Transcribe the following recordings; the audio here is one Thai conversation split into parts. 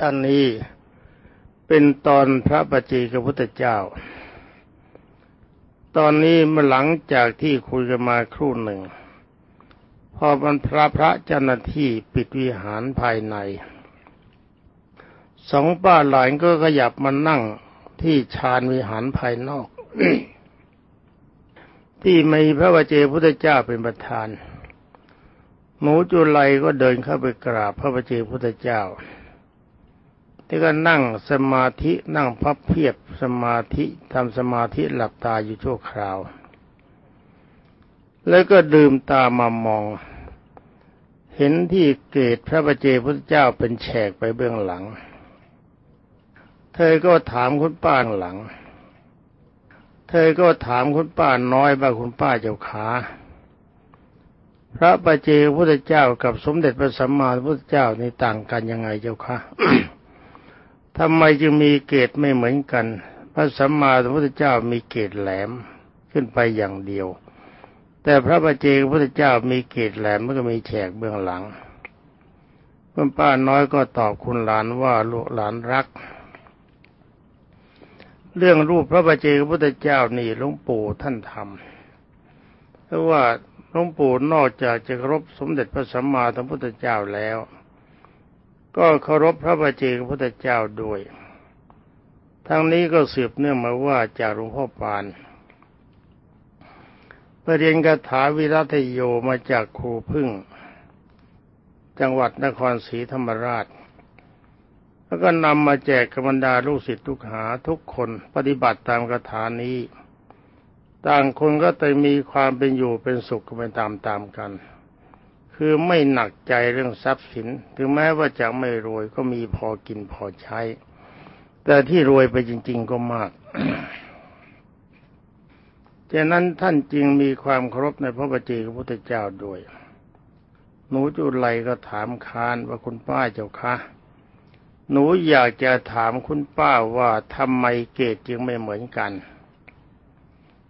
ตอนนี้เป็นตอนพระปฏิกพุทธเจ้า ตอนนี้เมื่อหลังจากที่คุยกันมาครู่หนึ่ง พอมันพระพระเจ้าหน้าที่ปิดวิหารภายใน สองป้าหลานก็ขยับมานั่งที่ชานวิหารภายนอก ที่มีพระวเจพุทธเจ้าเป็นประธานหนูจุไลก็เดินเข้าไปกราบพระวเจพุทธเจ้า ที่ก็นั่งสมาธินั่งพับเพียบสมาธิทำสมาธิหลับตาอยู่ชั่วคราว แล้วก็ดื่มตามามอง เห็นที่เกตพระประเจพุทธเจ้าเป็นแฉกไปเบื้องหลัง เธอก็ถามคุณป้าหลัง เธอก็ถามคุณป้าน้อยว่าคุณป้าเจ้าขาพระประเจพุทธเจ้ากับสมเด็จพระสัมมาสัมพุทธเจ้านี่ต่างกันยังไงเจ้าคะ ทำไมจึงมีเกตไม่เหมือนกัน พระสัมมาสัมพุทธเจ้ามีเกตแหลมขึ้นไปอย่างเดียว แต่พระบาเจกพุทธเจ้ามีเกตแหลมมันก็มีแฉกเบื้องหลังคุณป้าน้อยก็ตอบคุณหลานว่าลูกหลานรัก เรื่องรูปพระบาเจกพุทธเจ้านี่หลวงปู่ท่านทำเพราะว่าหลวงปู่นอกจากจะเคารพสมเด็จพระสัมมาสัมพุทธเจ้าแล้ว ก็เคารพพระบาเจกพุทธเจ้าด้วย ทั้งนี้ก็สืบเนื่องมาว่าจากหลวงพ่อปานไปเรียนคาถาวิรัตโยมาจากครูพึ่ง จังหวัดนครศรีธรรมราช แล้วก็นำมาแจกกับรรดาลูกศิษย์ทุกหาทุกคนปฏิบัติตามคาถานี้ ต่างคนก็จะมีความเป็นอยู่เป็นสุขกันไปตามๆกัน คือไม่หนักใจเรื่องทรัพย์สิน ถึงแม้ว่าจะไม่รวยก็มีพอกินพอใช้ แต่ที่รวยไปจริง ๆก็มากฉะนั้นท่านจึงมีความเคารพในพระบัจเจกพุทธเจ้าด้วย หนูจุไลก็ถามคานว่าคุณป้าเจ้าคะ หนูอยากจะถามคุณป้าว่าทำไมเกตจึงไม่เหมือนกัน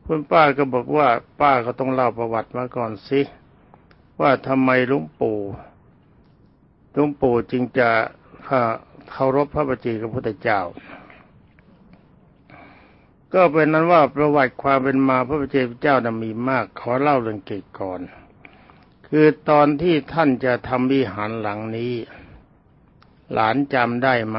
คุณป้าก็บอกว่าป้าก็ต้องเล่าประวัติมาก่อนสิ ว่าทำไมลุงปู่ลุงปู่จึงจะเคารพพระบัจเจกพุทธเจ้า ก็เป็นนั้นว่าประวัติความเป็นมาพระบัจเจกเจ้านั้นมีมาก ขอเล่าเรื่องเกตก่อน คือตอนที่ท่านจะทำวิหารหลังนี้ หลานจำได้ไหม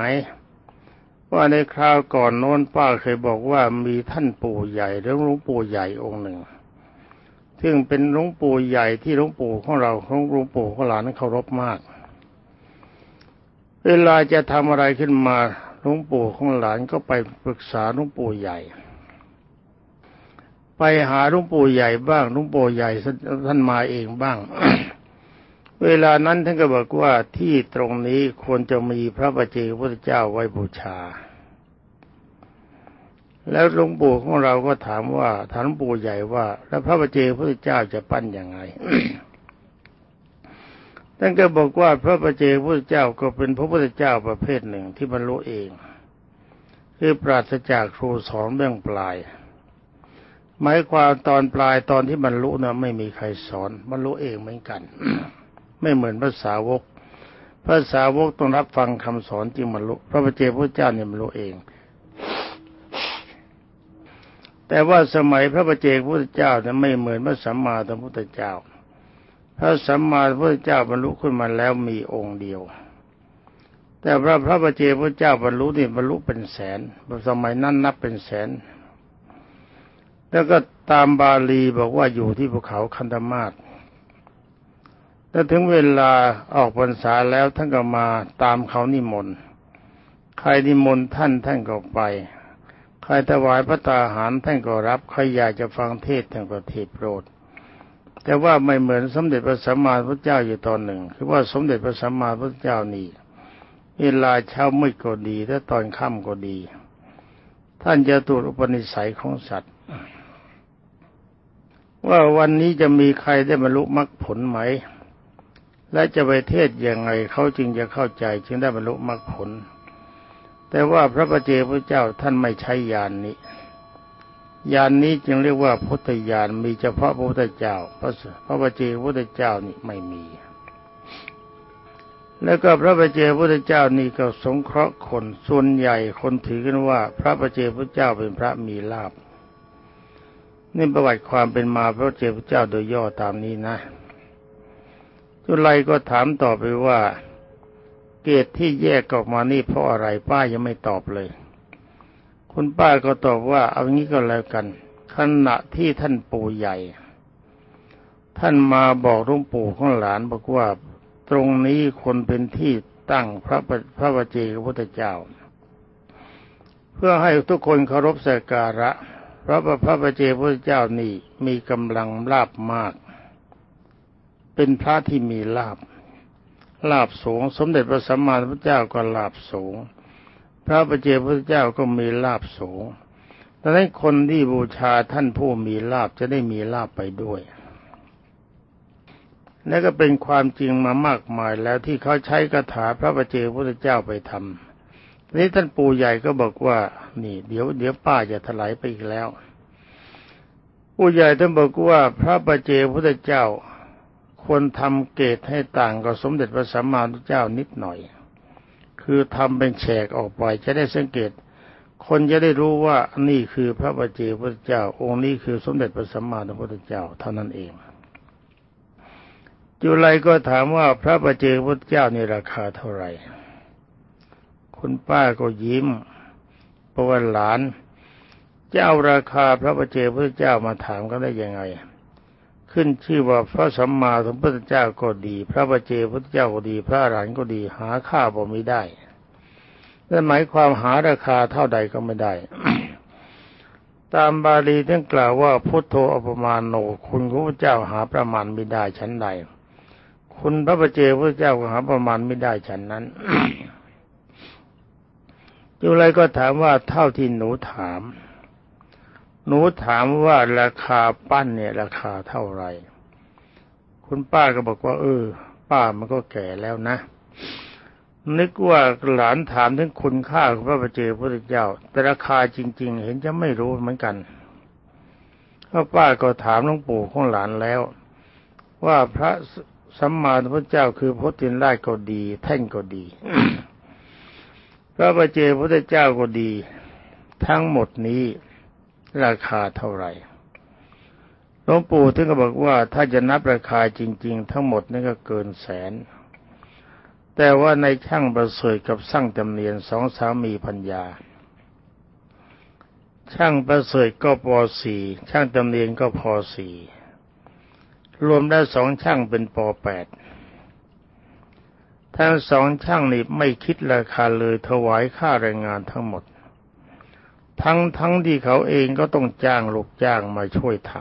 ว่าในคราวก่อนโน้นป้าเคยบอกว่ามีท่านปู่ใหญ่หรือหลวงปู่ใหญ่องค์หนึ่ง ซึ่งเป็นหลวงปู่ใหญ่ที่หลวงปู่ของเราของหลวงปู่ของหลานนั้นเคารพมาก เวลาจะทำอะไรขึ้นมาหลวงปู่ของหลานก็ไปปรึกษาหลวงปู่ใหญ่ ไปหาหลวงปู่ใหญ่บ้างหลวงปู่ใหญ่ท่านมาเองบ้าง เวลานั้นท่านก็บอกว่าที่ตรงนี้ควรจะมีพระประเจกพุทธเจ้าไว้บูชา แล้วหลวงปู่ของเราก็ถามว่าถามปู่ใหญ่ว่า แล้วพระบเจพระเจ้าจะปั้นยังไงท่านก็บอกว่าพระประเจพระเจ้าก็เป็นพระพุทธเจ้าประเภทหนึ่งที่บรรลุเอง คือปราศจากครูสอนเบื้องปลาย หมายความตอนปลายตอนที่บรรลุนะไม่มีใครสอนบรรลุเองเหมือนกัน ไม่เหมือนภาษาวกภาษาวกต้องรับฟังคำสอนจริงบรรลุ พระประเจพระเจ้าเนี่ยบรรลุเอง แต่ว่าสมัยพระประเจกพุทธเจ้าเนี่ยไม่เหมือนพระสัมมาสัมพุทธเจ้า พระสัมมาสัมพุทธเจ้าบรรลุขึ้นมาแล้วมีองค์เดียว แต่พระพระประเจกพุทธเจ้าบรรลุนี่บรรลุเป็นแสนสมัยนั้นนับเป็นแสน แล้วก็ตามบาลีบอกว่าอยู่ที่ภูเขาคันธมาศแล้วถึงเวลาออกพรรษาแล้วท่านก็มาตามเขานิมนต์ ใครนิมนต์ท่านท่านก็ไป รถวายพระตาหารท่านก็รับ ใครอยากจะฟังเทศท่านก็เทศโปรด แต่ว่าไม่เหมือนสมเด็จพระสัมมาสัมพุทธเจ้าอยู่ตอนหนึ่ง คือว่าสมเด็จพระสัมมาสัมพุทธเจ้านี่เวลาเช้ามืดก็ดีและตอนค่ำก็ดี ท่านจะตรวจอุปนิสัยของสัตว์ ว่าวันนี้จะมีใครได้บรรลุมรรคผลไหม และจะไปเทศยังไงเขาจึงจะเข้าใจจึงได้บรรลุมรรคผล แต่ว่าพระประเจพระเจ้าท่านไม่ใช้ยานนี้ยานนี้จึงเรียกว่าพุทธยานมีเฉพาะพระพุทธเจ้า พระพระประเจพระพุทธเจ้านี่ไม่มี แล้วก็พระประเจาพุทธเจ้านี่ก็สงเคราะห์คนส่วนใหญ่คนถือกันว่า พระประเจพุทธเจ้าเป็นพระมีลาภนี่ประวัติความเป็นมาพระเจ้าพระเจ้าโดยย่อตามนี้นะจุลัยก็ถามต่อไปว่า เกตที่แยกออกมานี่เพราะอะไรป้ายังไม่ตอบเลย คุณป้าก็ตอบว่าเอางี้ก็แล้วกัน ขณะที่ท่านปู่ใหญ่ ท่านมาบอกหลวงปู่ของหลานบอกว่าตรงนี้คนเป็นที่ตั้งพระพระบเจกพุทธเจ้า เพื่อให้ทุกคนเคารพสักการะพระพระประเจพระเจ้านี่มีกำลังลาบมาก เป็นพระที่มีลาบ ลาบสูง สมเด็จพระสัมมาสัมพุทธเจ้าก็ลาบสูง พระประเจพระเจ้าก็มีลาบสูงดังนั้นคนที่บูชาท่านผู้มีลาบจะได้มีลาบไปด้วย และก็เป็นความจริงมามากมายแล้วที่เขาใช้คาถาพระประเจพระเจ้าไปทำนี้ท่านปู่ใหญ่ก็บอกว่า นี่ เดี๋ยวเดี๋ยวป้าจะถลายไปอีกแล้ว ปู่ใหญ่ท่านบอกว่าพระประเจพุทธเจ้า ควรทำเกตให้ต่างกับสมเด็จพระสัมมาสัมพุทธเจ้านิดหน่อย คือทำเป็นแฉกออกไปจะได้สังเกต คนจะได้รู้ว่านี่คือพระประเจพุทธเจ้า องค์นี้คือสมเด็จพระสัมมาสัมพุทธเจ้าเท่านั้นเอง จุลัยก็ถามว่าพระประเจพุทธเจ้านี่ราคาเท่าไหร่ คุณป้าก็ยิ้มเพราะว่าหลานจะเอาราคาพระประเจพระเจ้ามาถามกันได้ยังไง ขึ้นชื่อว่าพระสัมมาสัมพุทธเจ้าก็ดี พระประเจพระเจ้าก็ดี พระอรหันต์ก็ดีหาค่าบ่ไม่ได้นั่นหมายความหาราคาเท่าใดก็ไม่ได้ ตามบาลีท่านกล่าวว่าพุทโธอปมาโนคุณพระเจ้าหาประมาณไม่ได้ชั้นใด คุณพระประเจพระเจ้าก็หาประมาณไม่ได้ชั้นนั้นอยู่ไรก็ถามว่าเท่าที่หนูถาม หนูถามว่าราคาปั้นเนี่ยราคาเท่าไหร่ คุณป้าก็บอกว่า เออ ป้ามันก็แก่แล้วนะ นึกว่าหลานถามถึงคุณค่าของพระประเจพระเจ้า แต่ราคาจริง ๆ เห็นจะไม่รู้เหมือนกันเพราะป้าก็ถามหลวงปู่ของหลานแล้ว ว่าพระสัมมาสัมพุทธเจ้าคือพระตินราชก็ดี แท่นก็ดี พระประเจพุทธเจ้าก็ดี ทั้งหมดนี้ ราคาเท่าไหร่หลวงปู่ท่านก็บอกว่าถ้าจะนับราคาจริง ๆ ทั้งหมดนี่ก็เกินแสน แต่ว่าในช่างประเสริฐกับสร้างจำเนียนสองสามีพัญญา ช่างประเสริฐก็ปสี่ช่างจำเนียนก็พสี่รวมได้สองช่างเป็นปแปดทั้งสองช่างนี่ไม่คิดราคาเลยถวายค่าแรงงานทั้งหมด ทั้งทั้งที่เขาเองก็ต้องจ้างลูกจ้างมาช่วยท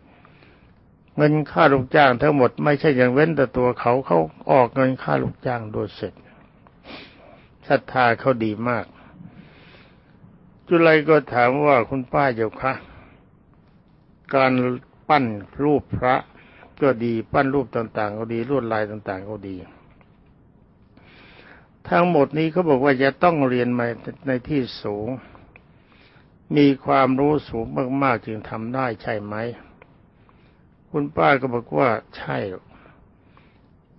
ำเงินค่าลูกจ้างทั้งหมดไม่ใช่อย่างเว้นแต่ตัวเขาเขาออกเงินค่าลูกจ้างโดยเสร็จศรัทธาเขาดีมาก จุลัยก็ถามว่าคุณป้าเจ้าคะการปั้นรูปพระก็ดีปั้นรูปต่างๆ ก็ดีลวดลายต่างๆ ก็ดี ทั้งหมดนี้เขาบอกว่าจะต้องเรียนมาในที่สูง มีความรู้สูงมากๆจึงทำได้ใช่ไหม คุณป้าก็บอกว่าใช่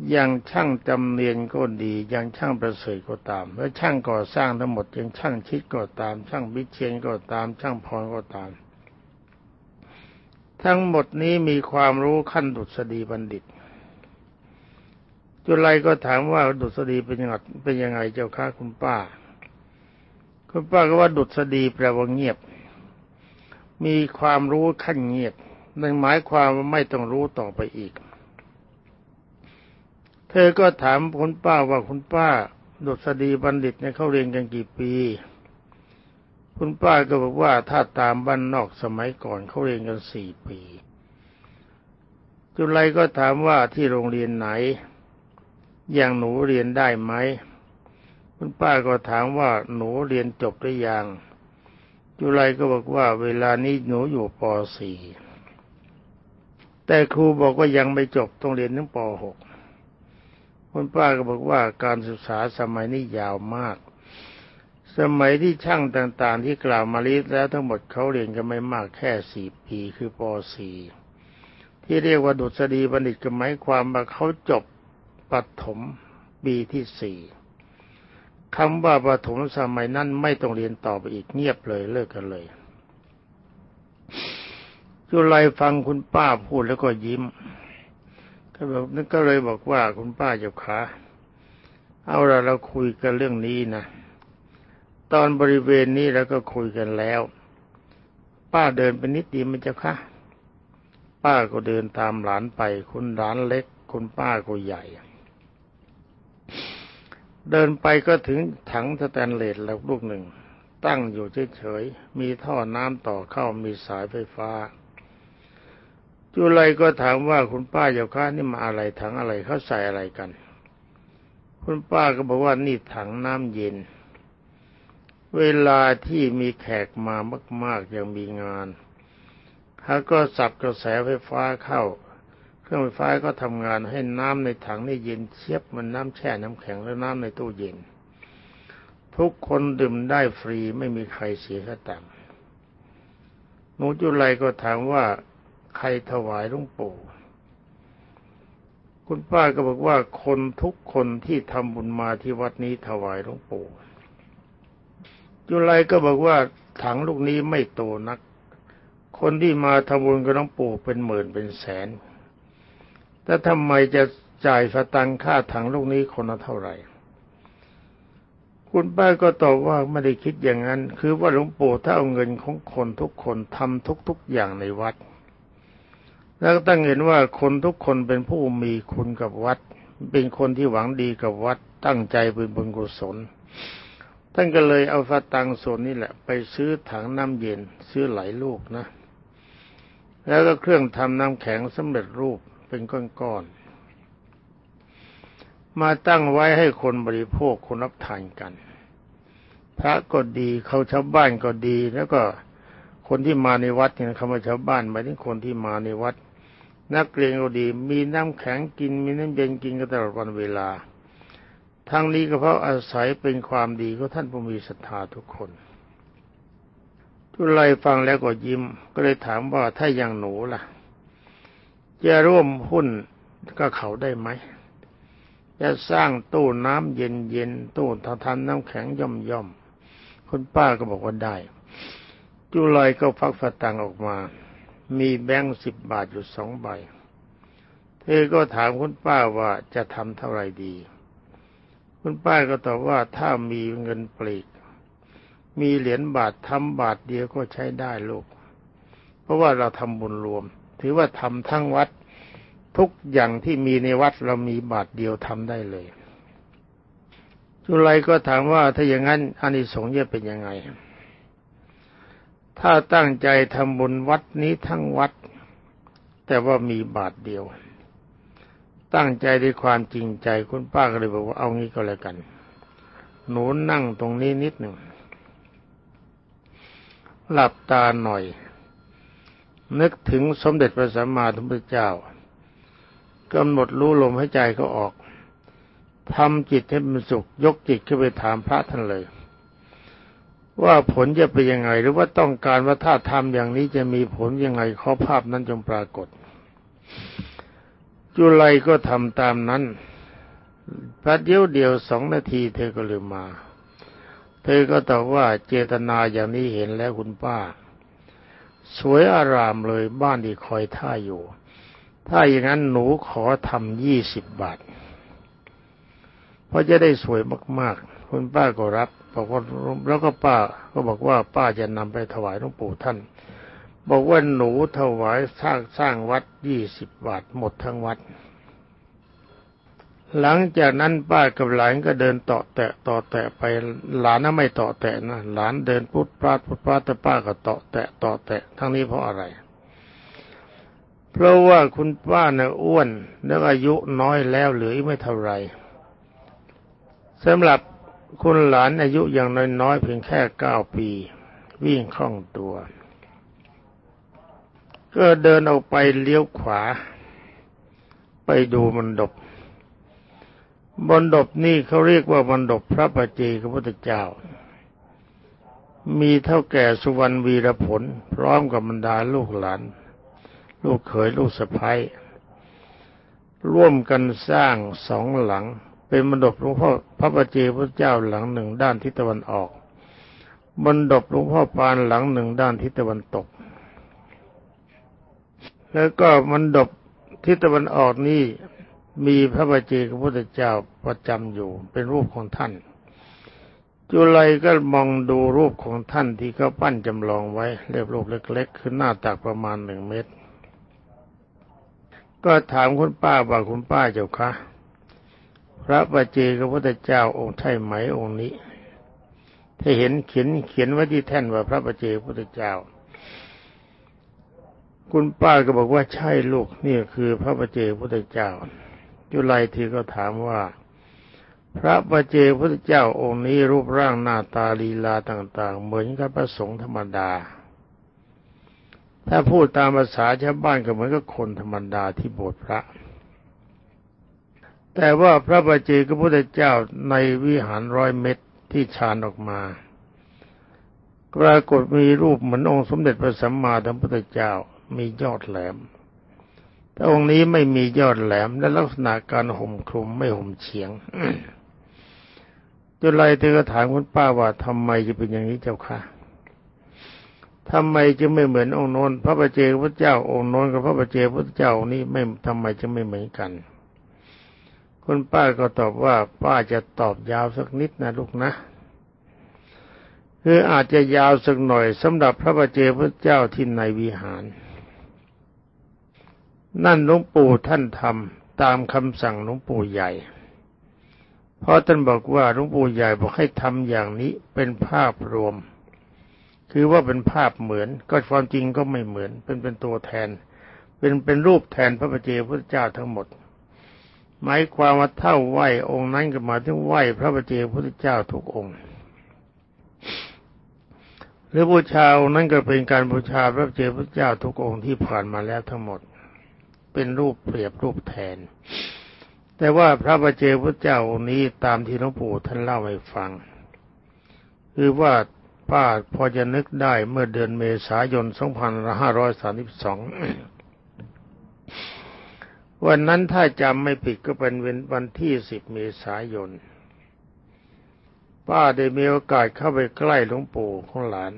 อย่างช่างจำเนียนก็ดีอย่างช่างประเสริฐก็ตาม และช่างก่อสร้างทั้งหมดอย่างช่างชิดก็ตาม ช่างบิเชียนก็ตาม ช่างพรก็ตาม ทั้งหมดนี้มีความรู้ขั้นดุษฎีบัณฑิต จุลัยก็ถามว่าดุษฎีเป็นยังไงเป็นยังไงเจ้าค่ะคุณป้า คุณป้าก็ว่าดุษฎีแปลว่าเงียบ มีความรู้ขั้นเงียบนั่นหมายความว่าไม่ต้องรู้ต่อไปอีก เธอก็ถามคุณป้าว่าคุณป้า ดุษฎีบัณฑิตเนี่ยเขาเรียนกันกี่ปี คุณป้าก็บอกว่าถ้าตามบ้านนอกสมัยก่อนเขาเรียนกันสี่ปี จุลัยก็ถามว่าที่โรงเรียนไหน อย่างหนูเรียนได้ไหม คุณป้าก็ถามว่าหนูเรียนจบหรือยัง จุไรก็บอกว่าเวลานี้หนูอยู่ป .4 แต่ครูบอกว่ายังไม่จบต้องเรียนถึงป .6 คุณป้าก็บอกว่าการศึกษาสมัยนี้ยาวมาก สมัยที่ช่างต่างๆ ที่กล่าวมาลีแล้วทั้งหมดเขาเรียนกันไม่มากแค่สี่ปีคือป .4 ที่เรียกว่าดุษฎีบัณฑิตก็หมายความว่าเขาจบปฐมปีที่สี่ คำว่าปฐมสมัยนั้นไม่ต้องเรียนต่อไปอีกเงียบเลยเลิกกันเลยจุลัยฟังคุณป้าพูดแล้วก็ยิ้ม ก็บอกนั่นก็เลยบอกว่าคุณป้าเจ้าขาเอาละเราคุยกันเรื่องนี้นะตอนบริเวณนี้เราก็คุยกันแล้ว ป้าเดินไปนิดเดียวมันจะคะป้าก็เดินตามหลานไป คุณหลานเล็ก คุณป้าก็ใหญ่ เดินไปก็ถึงถังสแตนเลสแล้วลูกหนึ่ง ตั้งอยู่เฉยๆมีท่อน้ำต่อเข้ามีสายไฟฟ้า จุลัยก็ถามว่าคุณป้าเจ้าค้านี่มาอะไรถังอะไรเขาใส่อะไรกัน คุณป้าก็บอกว่านี่ถังน้ำเย็น เวลาที่มีแขกมามาก ๆ ยังมีงานเขาก็สับกระแสไฟฟ้าเข้า รื่องไฟฟ้าก็ทำงานให้น้ำในถังนี่เย็นเชียบมันน้ำแช่น้ำแข็งและน้ำในตู้เย็น ทุกคนดื่มได้ฟรีไม่มีใครเสียค่าตังค์หนูจุไลก็ถามว่าใครถวายหลวงปู่คุณป้าก็บอกว่าคนทุกคนที่ทำบุญมาที่วัดนี้ถวายหลวงปู่จุไลก็บอกว่าถังลูกนี้ไม่โตนัก คนที่มาทำบุญกับหลวงปู่เป็นหมื่นเป็นแสน แต่ทำไมจะจ่ายสตังค่าถังลูกนี้คนละเท่าไหร่ คุณป้าก็ตอบว่าไม่ได้คิดอย่างนั้น คือว่าหลวงปู่ถ้าเอาเงินของคนทุกคนทำทุกๆอย่างในวัด แล้วตั้งเห็นว่าคนทุกคนเป็นผู้มีคุณกับวัด เป็นคนที่หวังดีกับวัด ตั้งใจเป็นบุญกุศลท่านก็เลยเอาฟาตังส่วนนี้แหละ ไปซื้อถังน้ำเย็น ซื้อหลายลูกนะ แล้วก็เครื่องทำน้ำแข็งสำเร็จรูป เป็นก้อนๆมาตั้งไว้ให้คนบริโภคคนรับทานกัน พระก็ดีเขาชาวบ้านก็ดี แล้วก็คนที่มาในวัดเนี่ยคำว่าชาวบ้านหมายถึงคนที่มาในวัด นักเรียนก็ดี มีน้ำแข็งกินมีน้ำเย็นกินกันตลอดวันเวลาทั้งนี้ก็เพราะอาศัยเป็นความดีของท่านผู้มีศรัทธาทุกคน ทุไลฟังแล้วก็ยิ้มก็เลยถามว่าถ้าอย่างหนูล่ะ จะร่วมหุ้นก็เขาได้ไหมจะสร้างตู้น้ำเย็นๆตู้ททำน้ำแข็งย่อมๆคุณป้าก็บอกว่าได้ จุลอยก็ฟักฝตังออกมา มีแบงค์สิบบาทอยู่สองใบ เธอก็ถามคุณป้าว่าจะทำเท่าไหร่ดี คุณป้าก็ตอบว่าถ้ามีเงินปลีก มีเหรียญบาททำบาทเดียวก็ใช้ได้ลูก เพราะว่าเราทำบุญรวม ถือว่าทำทั้งวัดทุกอย่างที่มีในวัดเรามีบาทเดียวทำได้เลย จุลัยก็ถามว่าถ้าอย่างนั้นอานิสงส์จะเป็นยังไง ถ้าตั้งใจทำบุญวัดนี้ทั้งวัด แต่ว่ามีบาทเดียว ตั้งใจด้วยความจริงใจคุณป้าก็เลยบอกว่าเอางี้ก็แล้วกัน หนูนั่งตรงนี้นิดหนึ่งหลับตาหน่อย นึกถึงสมเด็จพระสัมมาสัมพุทธเจ้ากำหนดรู้ลมหายใจเขาออกทำจิตให้เป็นสุขยกจิตขึ้นไปถามพระท่านเลย ว่าผลจะเป็นยังไง หรือว่าต้องการว่าถ้าทำอย่างนี้จะมีผลยังไงข้อภาพนั้นจงปรากฏ จุไลก็ทำตามนั้นพระเดียวเดียวสองนาทีเธอก็ลืมมา เธอก็ตอบว่าเจตนาอย่างนี้เห็นแล้วคุณป้า สวยอารามเลยบ้านที่คอยท่าอยู่ ถ้าอย่างนั้นหนูขอทำยี่สิบบาท เพราะจะได้สวยมากๆ คุณป้าก็รับบอกว่าแล้วก็ป้าก็บอกว่าป้าจะนำไปถวายหลวงปู่ท่าน บอกว่าหนูถวายสร้างสร้างวัดยี่สิบบาทหมดทั้งวัด หลังจากนั้นป้ากับหลานก็เดินต่อแตะต่อแตะไปหลานน่ะไม่ต่อแตะนะหลานเดินพุทธปราดพุทธปราดแต่ป้าก็ต่อแตะต่อแตะทั้งนี้เพราะอะไร เพราะว่าคุณป้าน่ะอ้วนแล้วอายุน้อยแล้วเหลืออีกไม่เท่าไรสำหรับคุณหลานอายุอย่างน้อยๆเพียงแค่เก้าปี วิ่งคล่องตัว ก็เดินออกไปเลี้ยวขวา ไปดูมันดบ บนดบนี่เขาเรียกว่าบนดบพระปัจเจกพุทธเจ้า มีเท่าแก่สุวรรณวีรผล พร้อมกับบรรดาลูกหลาน ลูกเขยลูกสะพ้ายร่วมกันสร้างสองหลัง เป็นมณฑปหลวงพ่อพระประเจพระเจ้าหลังหนึ่งด้านทิศตะวันออกมณฑปหลวงพ่อปานหลังหนึ่งด้านทิศตะวันตก แล้วก็มณฑปทิศตะวันออกนี้ มีพระบาเจกพระพุทธเจ้าประจำอยู่เป็นรูปของท่าน จุไลก็มองดูรูปของท่านที่เขาปั้นจำลองไว้เรียบรูปเล็กๆคือหน้าตักประมาณหนึ่งเมตร ก็ถามคุณป้าว่าคุณป้าเจ้าคะพระบาเจกพระพุทธเจ้าองค์ใช่ไหมองค์นี้ถ้าเห็นเขียนเขียนไว้ที่แท่นว่าพระบาเจกพระพุทธเจ้าคุณป้าก็บอกว่าใช่ลูกนี่คือพระบาเจกพระพุทธเจ้า จุไลทีก็ถามว่า พระปเจพระเจ้าองค์นี้รูปร่างหน้าตาลีลาต่าง ๆ เหมือนกับพระสงฆ์ธรรมดา ถ้าพูดตามภาษาชาวบ้านก็เหมือนกับคนธรรมดาที่โบสถ์พระ แต่ว่าพระปเจกพระพุทธเจ้าในวิหารร้อยเม็ดที่ชานออกมาปรากฏมีรูปเหมือนองค์สมเด็จพระสัมมาสัมพุทธเจ้ามียอดแหลม แต่องค์นี้ไม่มียอดแหลมและลักษณะการห่มคลุมไม่ห่มเฉียงจุลัยเธอถามคุณป้าว่าทำไมจะเป็นอย่างนี้เจ้าค่ะทำไมจะไม่เหมือนองค์โน้นพระประเจพระเจ้าองค์โน้นกับพระประเจพระเจ้านี้ไม่ทำไมจะไม่เหมือนกัน คุณป้าก็ตอบว่า ป้าจะตอบยาวสักนิดนะลูกนะคืออาจจะยาวสักหน่อยสำหรับพระประเจพระเจ้าที่ในวิหาร นั่นหลวงปู่ท่านทำตามคำสั่งหลวงปู่ใหญ่ เพราะท่านบอกว่าหลวงปู่ใหญ่บอกให้ทำอย่างนี้เป็นภาพรวม คือว่าเป็นภาพเหมือน ก็ความจริงก็ไม่เหมือน เป็นเป็นตัวแทน เป็นเป็นรูปแทนพระปเจพุทธเจ้าทั้งหมด หมายความว่าเท่าไหวองค์นั้นก็มาถึงไหวพระปเจพุทธเจ้าทุกองค์หรือบูชาองค์นั้นก็เป็นการบูชาพระเจ้าพุทธเจ้าทุกองค์ที่ผ่านมาแล้วทั้งหมด เป็นรูปเปรียบรูปแทน แต่ว่าพระบาเจพุทธเจ้าองค์นี้ตามที่หลวงปู่ท่านเล่าให้ฟัง คือว่าป้าพอจะนึกได้เมื่อเดือนเมษายน 2532วันนั้นถ้าจำไม่ผิดก็เป็นวันที่10เมษายน ป้าได้มีโอกาสเข้าไปใกล้หลวงปู่ของหลาน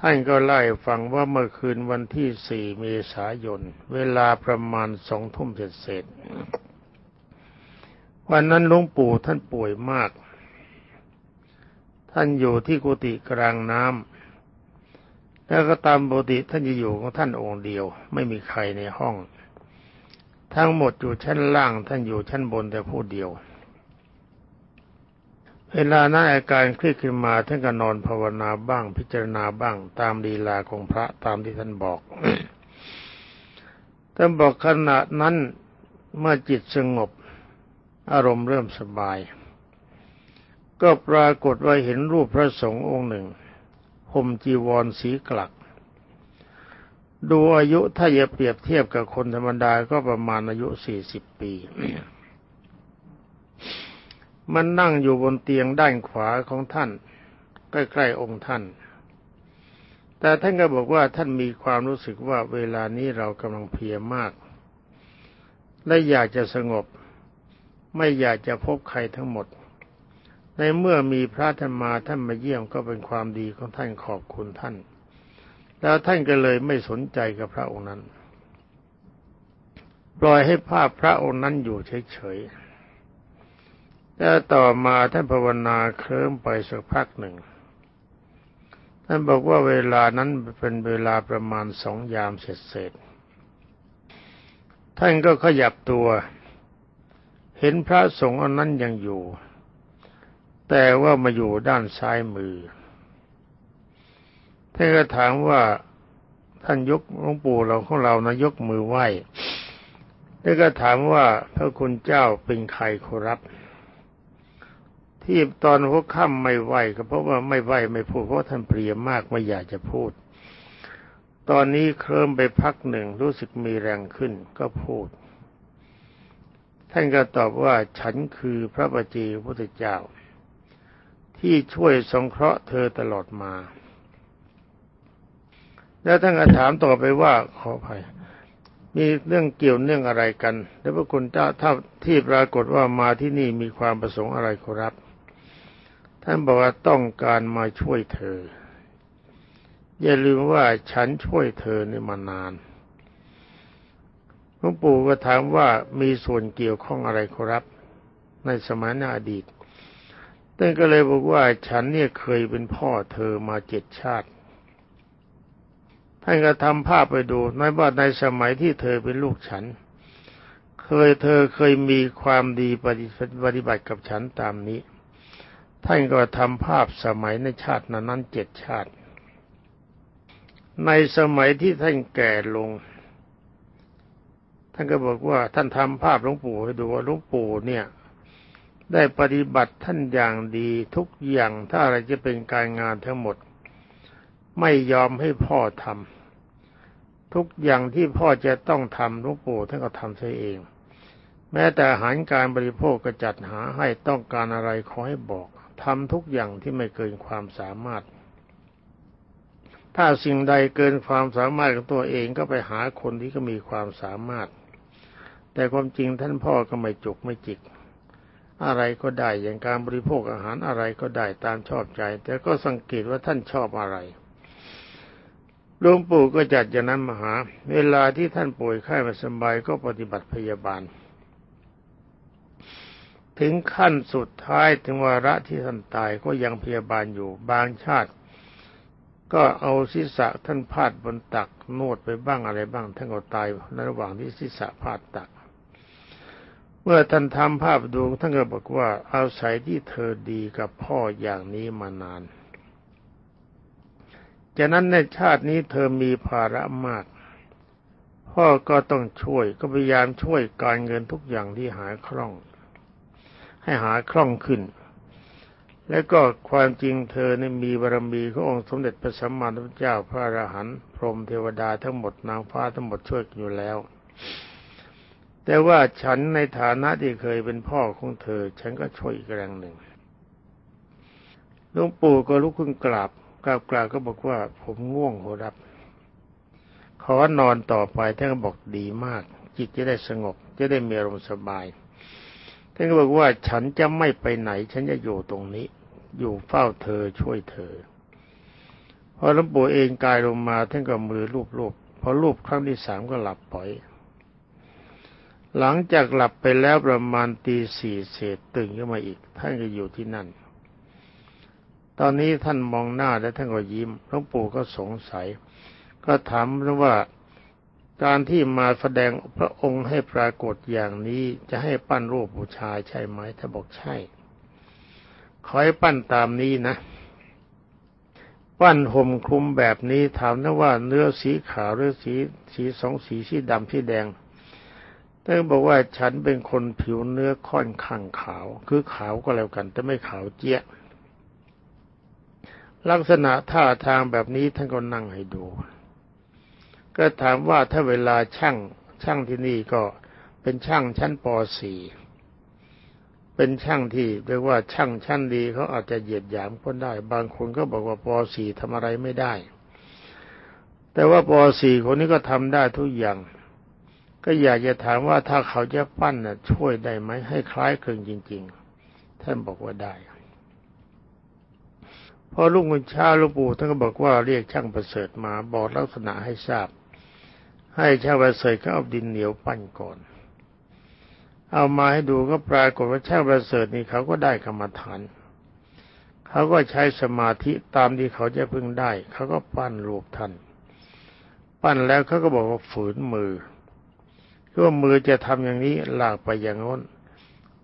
ท่านก็ไล่ฟังว่าเมื่อคืนวันที่สี่เมษายน เวลาประมาณสองทุ่มเศษวันนั้นหลวงปู่ท่านป่วยมาก ท่านอยู่ที่กุฏิกลางน้ำแล้วก็ตามปกติท่านจะอยู่ของท่านองค์เดียว ไม่มีใครในห้อง ทั้งหมดอยู่ชั้นล่าง ท่านอยู่ชั้นบนแต่ผู้เดียว เวลานั้นอาการคลี่ขึ้นมาท่านก็นอนภาวนาบ้างพิจารณาบ้างตามลีลาของพระตามที่ท่านบอกท่านบอกขณะนั้นเมื่อจิตสงบ อารมณ์เริ่มสบาย ก็ปรากฏว่าเห็นรูปพระสงฆ์องค์หนึ่งห่มจีวรสีกลัก ดูอายุถ้าจะเปรียบเทียบกับคนธรรมดาก็ประมาณอายุสี่สิบปี มันนั่งอยู่บนเตียงด้านขวาของท่าน ใกล้ๆองค์ท่าน แต่ท่านก็บอกว่าท่านมีความรู้สึกว่าเวลานี้เรากำลังเพียรมาก และอยากจะสงบ ไม่อยากจะพบใครทั้งหมด ในเมื่อมีพระธรรมาท่านมาเยี่ยมก็เป็นความดีของท่านขอบคุณท่าน แล้วท่านก็เลยไม่สนใจกับพระองค์นั้น ปล่อยให้ภาพพระองค์นั้นอยู่เฉยๆ แล้วต่อมาท่านภาวนาเคลิ้มไปสักพักหนึ่ง ท่านบอกว่าเวลานั้นเป็นเวลาประมาณสองยามเสร็จเท่านก็ขยับตัว เห็นพระสงฆ์อันนั้นยังอยู่ แต่ว่ามาอยู่ด้านซ้ายมือ ท่านก็ถามว่าท่านยกหลวงปู่เราของเรานะยกมือไหว้แล้วก็ถามว่าพระคุณเจ้าเป็นใครขอรับ ที่ตอนหัวค่ำไม่ไหวก็เพราะว่าไม่ไหวไม่พูดเพราะท่านเปรียมากไม่อยากจะพูด ตอนนี้เคลิ้มไปพักหนึ่งรู้สึกมีแรงขึ้นก็พูด ท่านก็ตอบว่าฉันคือพระบัจจีพุทธเจ้า ที่ช่วยสงเคราะห์เธอตลอดมา แล้วท่านก็ถามต่อไปว่าขออภัยมีเรื่องเกี่ยวเนื่องอะไรกัน แล้วพระคุณเจ้าถ้าที่ปรากฏว่ามาที่นี่มีความประสงค์อะไรครับ ท่านบอกว่าต้องการมาช่วยเธอ อย่าลืมว่าฉันช่วยเธอนี่มานานหลวงปู่ก็ถามว่ามีส่วนเกี่ยวข้องอะไรครับ ในสมัยอดีตท่านก็เลยบอกว่าฉันเนี่ยเคยเป็นพ่อเธอมาเจ็ดชาติท่านก็ทำภาพไปดูในว่าในสมัยที่เธอเป็นลูกฉัน เคยเธอเคยมีความดีปฏิบัติกับฉันตามนี้ ท่านก็ทำภาพสมัยในชาตินั้นเจ็ดชาติ ในสมัยที่ท่านแก่ลง ท่านก็บอกว่าท่านทำภาพหลวงปู่ให้ดูว่าหลวงปู่เนี่ยได้ปฏิบัติท่านอย่างดีทุกอย่างถ้าอะไรจะเป็นการงานทั้งหมด ไม่ยอมให้พ่อทำทุกอย่างที่พ่อจะต้องทำหลวงปู่ท่านก็ทำเอง แม้แต่อาหารการบริโภคก็จัดหาให้ต้องการอะไรขอให้บอก ทำทุกอย่างที่ไม่เกินความสามารถ ถ้าสิ่งใดเกินความสามารถของตัวเองก็ไปหาคนที่ก็มีความสามารถ แต่ความจริงท่านพ่อก็ไม่จุกไม่จิก อะไรก็ได้อย่างการบริโภคอาหารอะไรก็ได้ตามชอบใจ แต่ก็สังเกตว่าท่านชอบอะไรหลวงปู่ก็จัดอย่างนั้นมหา เวลาที่ท่านป่วยไข้ไม่สบายก็ปฏิบัติพยาบาล ถึงขั้นสุดท้ายถึงวาระที่ท่านตายก็ยังพยาบาลอยู่บางชาติ ก็เอาศีรษะท่านพาดบนตักนวดไปบ้างอะไรบ้างท่านก็ตายในระหว่างที่ศีรษะพาดตัก เมื่อท่านทำภาพดูท่านก็บอกว่าเอาใส่ที่เธอดีกับพ่ออย่างนี้มานานจากนั้นในชาตินี้เธอมีภาระมาก พ่อก็ต้องช่วยก็พยายามช่วยการเงินทุกอย่างที่หาคล่อง ให้หาคล่องขึ้น และก็ความจริงเธอในมีบารมีขององค์สมเด็จพระสัมมาสัมพุทธเจ้าพระอรหันต์พรหมเทวดาทั้งหมดนางฟ้าทั้งหมดช่วยอยู่แล้ว แต่ว่าฉันในฐานะที่เคยเป็นพ่อของเธอ ฉันก็ช่วยอีกแรงหนึ่งหลวงปู่ก็ลุกขึ้นกราบกล่าวกล่าวก็บอกว่าผมง่วงโหรับ ขอนอนต่อไปท่านก็บอกดีมาก จิตจะได้สงบจะได้มีอารมณ์สบาย ท่านก็บอกว่าฉันจะไม่ไปไหน ฉันจะอยู่ตรงนี้ อยู่เฝ้าเธอช่วยเธอ พอหลวงปู่เองกายลงมาท่านก็มือลูบๆพอลูบครั้งที่สามก็หลับปล่อย หลังจากหลับไปแล้วประมาณตีสี่เศษตื่นขึ้นมาอีก ท่านก็อยู่ที่นั่น ตอนนี้ท่านมองหน้าแล้วท่านก็ยิ้มหลวงปู่ก็สงสัย ก็ถามว่า การที่มาแสดงพระองค์ให้ปรากฏอย่างนี้จะให้ปั้นรูปบูชาใช่ไหมถ้าบอกใช่ ขอให้ปั้นตามนี้นะ ปั้นห่มคลุมแบบนี้ถามนะว่าเนื้อสีขาวหรือสีสีสองสีสีดำสีแดงท่านบอกว่าฉันเป็นคนผิวเนื้อค่อนข้างขาว คือขาวก็แล้วกันแต่ไม่ขาวเจี๊ยลักษณะท่าทางแบบนี้ท่านก็นั่งให้ดู ก็ถามว่าถ้าเวลาช่างช่างที่นี่ก็เป็นช่างชั้นป .4 เป็นช่างที่เรียกว่าช่างชั้นดีเขาอาจจะเหยียดหยามคนได้ บางคนก็บอกว่าป .4 ทำอะไรไม่ได้ แต่ว่าป .4 คนนี้ก็ทำได้ทุกอย่าง ก็อยากจะถามว่าถ้าเขาจะปั้นน่ะช่วยได้ไหมให้คล้ายคลึงจริง ๆ ท่านบอกว่าได้พอลุงคนเช้าหลวงปู่ท่านก็บอกว่าเรียกช่างประเสริฐมาบอกลักษณะให้ทราบ ให้ช่างประเสริฐเขาเอาดินเหนียวปั้นก่อน เอามาให้ดูก็ปรากฏว่าช่างประเสริฐนี่เขาก็ได้กรรมฐานเขาก็ใช้สมาธิตามที่เขาจะพึงได้ เขาก็ปั้นรูปท่าน ปั้นแล้วเขาก็บอกว่าฝืนมือคือว่ามือจะทำอย่างนี้ลากไปอย่างโน้น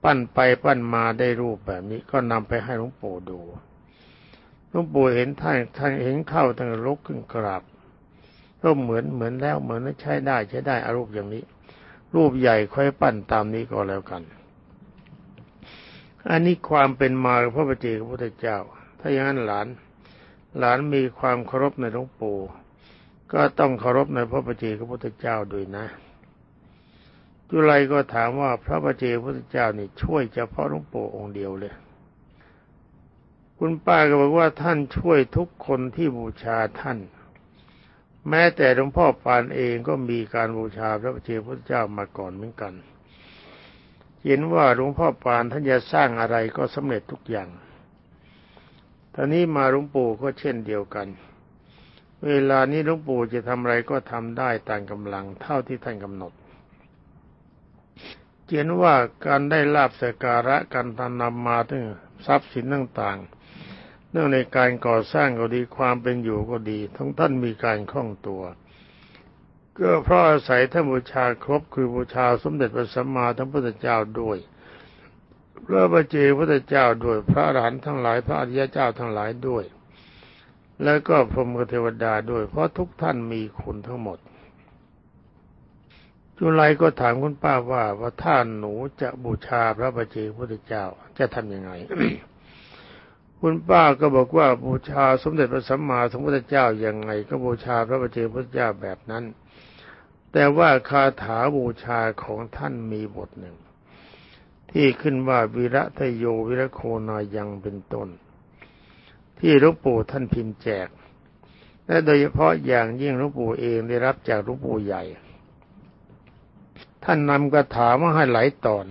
ปั้นไปปั้นมาได้รูปแบบนี้ก็นำไปให้หลวงปู่ดูหลวงปู่เห็นท่านท่านเห็นเข้าท่านลุกขึ้นกราบ ก็เหมือนเหมือนแล้วเหมือนใช้ได้ใช้ได้อารูปอย่างนี้ รูปใหญ่ค่อยปั้นตามนี้ก็แล้วกัน อันนี้ความเป็นมาของพระปฏิเจกพุทธเจ้า ถ้าอย่างนั้นหลาน หลานมีความเคารพในหลวงปู่ก็ต้องเคารพในพระปฏิเจกพุทธเจ้าด้วยนะจุไลก็ถามว่าพระปฏิเจกพุทธเจ้านี่ช่วยเฉพาะหลวงปู่องค์เดียวเลยคุณป้าก็บอกว่าท่านช่วยทุกคนที่บูชาท่าน แม้แต่หลวงพ่อปานเองก็มีการบูชาพระเจ้าพุทธเจ้ามาก่อนเหมือนกัน เห็นว่าหลวงพ่อปานท่านจะสร้างอะไรก็สำเร็จทุกอย่างตอนนี้มาหลวงปู่ก็เช่นเดียวกัน เวลานี้หลวงปู่จะทำอะไรก็ทำได้ตามกำลังเท่าที่ท่านกำหนดเห็นว่าการได้ลาบสการะการทนำมาถึงทรัพย์สินต่างๆ เนื่องในการก่อสร้างก็ดีความเป็นอยู่ก็ดี ทั้งท่านมีการคล่องตัวก็เพราะอาศัยท่านบูชาครบคือบูชาสมเด็จพระสัมมาสัมพุทธเจ้าด้วยพระบาเจพระเจ้าด้วยพระอรหันต์ทั้งหลายพระอริยเจ้าทั้งหลายด้วย แล้วก็พรหมเทวดาด้วย เพราะทุกท่านมีคุณทั้งหมด จุลัยก็ถามคุณป้าว่าว่าท่านหนูจะบูชาพระบาเจพระเจ้าจะทำยังไง คุณป้าก็บอกว่าบูชาสมเด็จพระสัมมาสัมพุทธเจ้าอย่างไง ก็บูชาพระบาเจพระเจ้าแบบนั้น แต่ว่าคาถาบูชาของท่านมีบทหนึ่ง ที่ขึ้นว่าวิระทโยวิระโคนายังเป็นต้น ที่หลวงปู่ท่านพิมพ์แจก และโดยเฉพาะอย่างยิ่งหลวงปู่เองได้รับจากหลวงปู่ใหญ่ ท่านนำกระถามาให้หลายตอน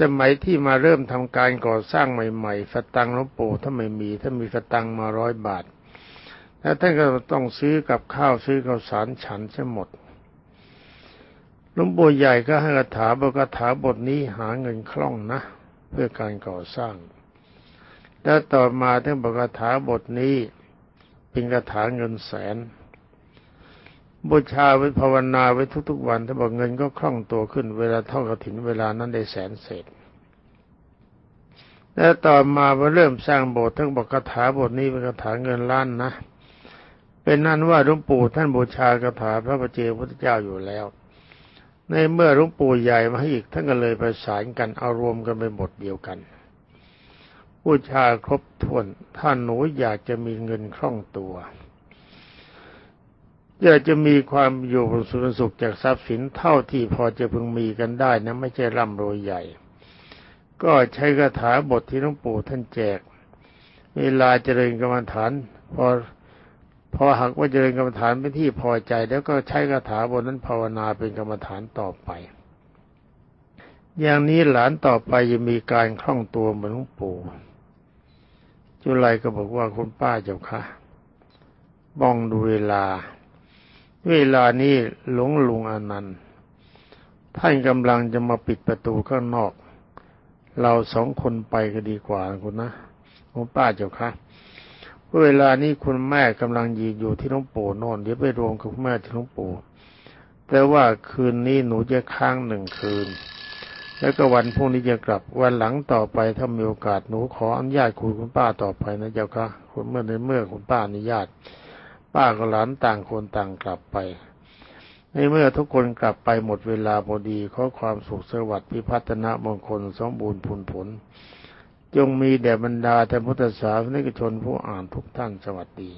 สมัยที่มาเริ่มทำการก่อสร้างใหม่ๆสตังหลวงปู่ถ้าไม่มีถ้ามีสตังมาร้อยบาทแล้วท่านก็ต้องซื้อกับข้าวซื้อข้าวสารฉันเสียหมดหลวงปู่ใหญ่ก็ให้คาถาบอกคาถาบทนี้หาเงินคล่องนะ เพื่อการก่อสร้าง แล้วต่อมาท่านบอกคาถาบทนี้เป็นคาถาเงินแสน บูชาไว้ภาวนาไว้ทุกๆวัน ถ้าบอกเงินก็คล่องตัวขึ้น เวลาเท่ากับถินเวลานั้นได้แสนเศษแล้วต่อมาพอเริ่มสร้างโบสถ์ท่านบอกคาถาบทนี้เป็นคาถาเงินล้านนะ เป็นนั้นว่าหลวงปู่ท่านบูชาคาถาพระประเจพุทธเจ้าอยู่แล้ว ในเมื่อหลวงปู่ใหญ่มาอีกท่านก็เลยประสานกันเอารวมกันเป็นบทเดียวกันผู้ชาครบถ้วนท่าหนูอยากจะมีเงินคล่องตัว อยากจะมีความอยู่สุขสุขจากทรัพย์สินเท่าที่พอจะพึงมีกันได้นะไม่ใช่ร่ำรวยใหญ่ ก็ใช้คาถาบทที่หลวงปู่ท่านแจก เวลาเจริญกรรมฐานพอพอหากว่าเจริญกรรมฐานเป็นที่พอใจ แล้วก็ใช้คาถาบนนั้นภาวนาเป็นกรรมฐานต่อไป อย่างนี้หลานต่อไปจะมีการคล่องตัวเหมือนหลวงปู่จุไลก็บอกว่าคุณป้าเจ้าค่ะบองดูเวลา เวลานี้หลวงลุงอนันต์ท่านกำลังจะมาปิดประตูข้างนอก เราสองคนไปก็ดีกว่าคุณนะคุณป้าเจ้าค่ะเวลานี้คุณแม่กำลังยืนอยู่ที่หลวงปู่นอนเดี๋ยวไปรวมกับคุณแม่ที่หลวงปู่แต่ว่าคืนนี้หนูจะค้างหนึ่งคืน แล้วก็วันพรุ่งนี้จะกลับวันหลังต่อไปถ้ามีโอกาสหนูขออนุญาตคุยคุณป้าต่อไปนะเจ้าค่ะคุณเมื่อในเมื่อคุณป้าอนุญาต ป้ากับหลานต่างคนต่างกลับไป ในเมื่อทุกคนกลับไปหมดเวลาพอดีขอความสุขสวัสดิ์พิพัฒนมงคลสมบูรณ์ผลผล จงมีแด่บรรดาท่านพุทธศาสนิกชนผู้อ่านทุกท่านสวัสดี